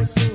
I see.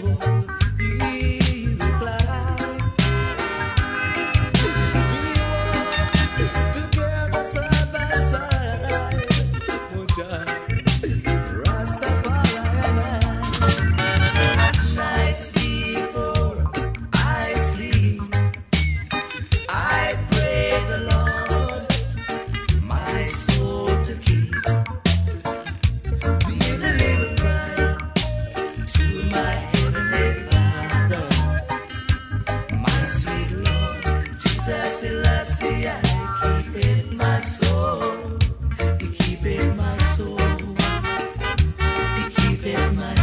Peter Selassie, see keep it my soul. My soul. Keep it my soul.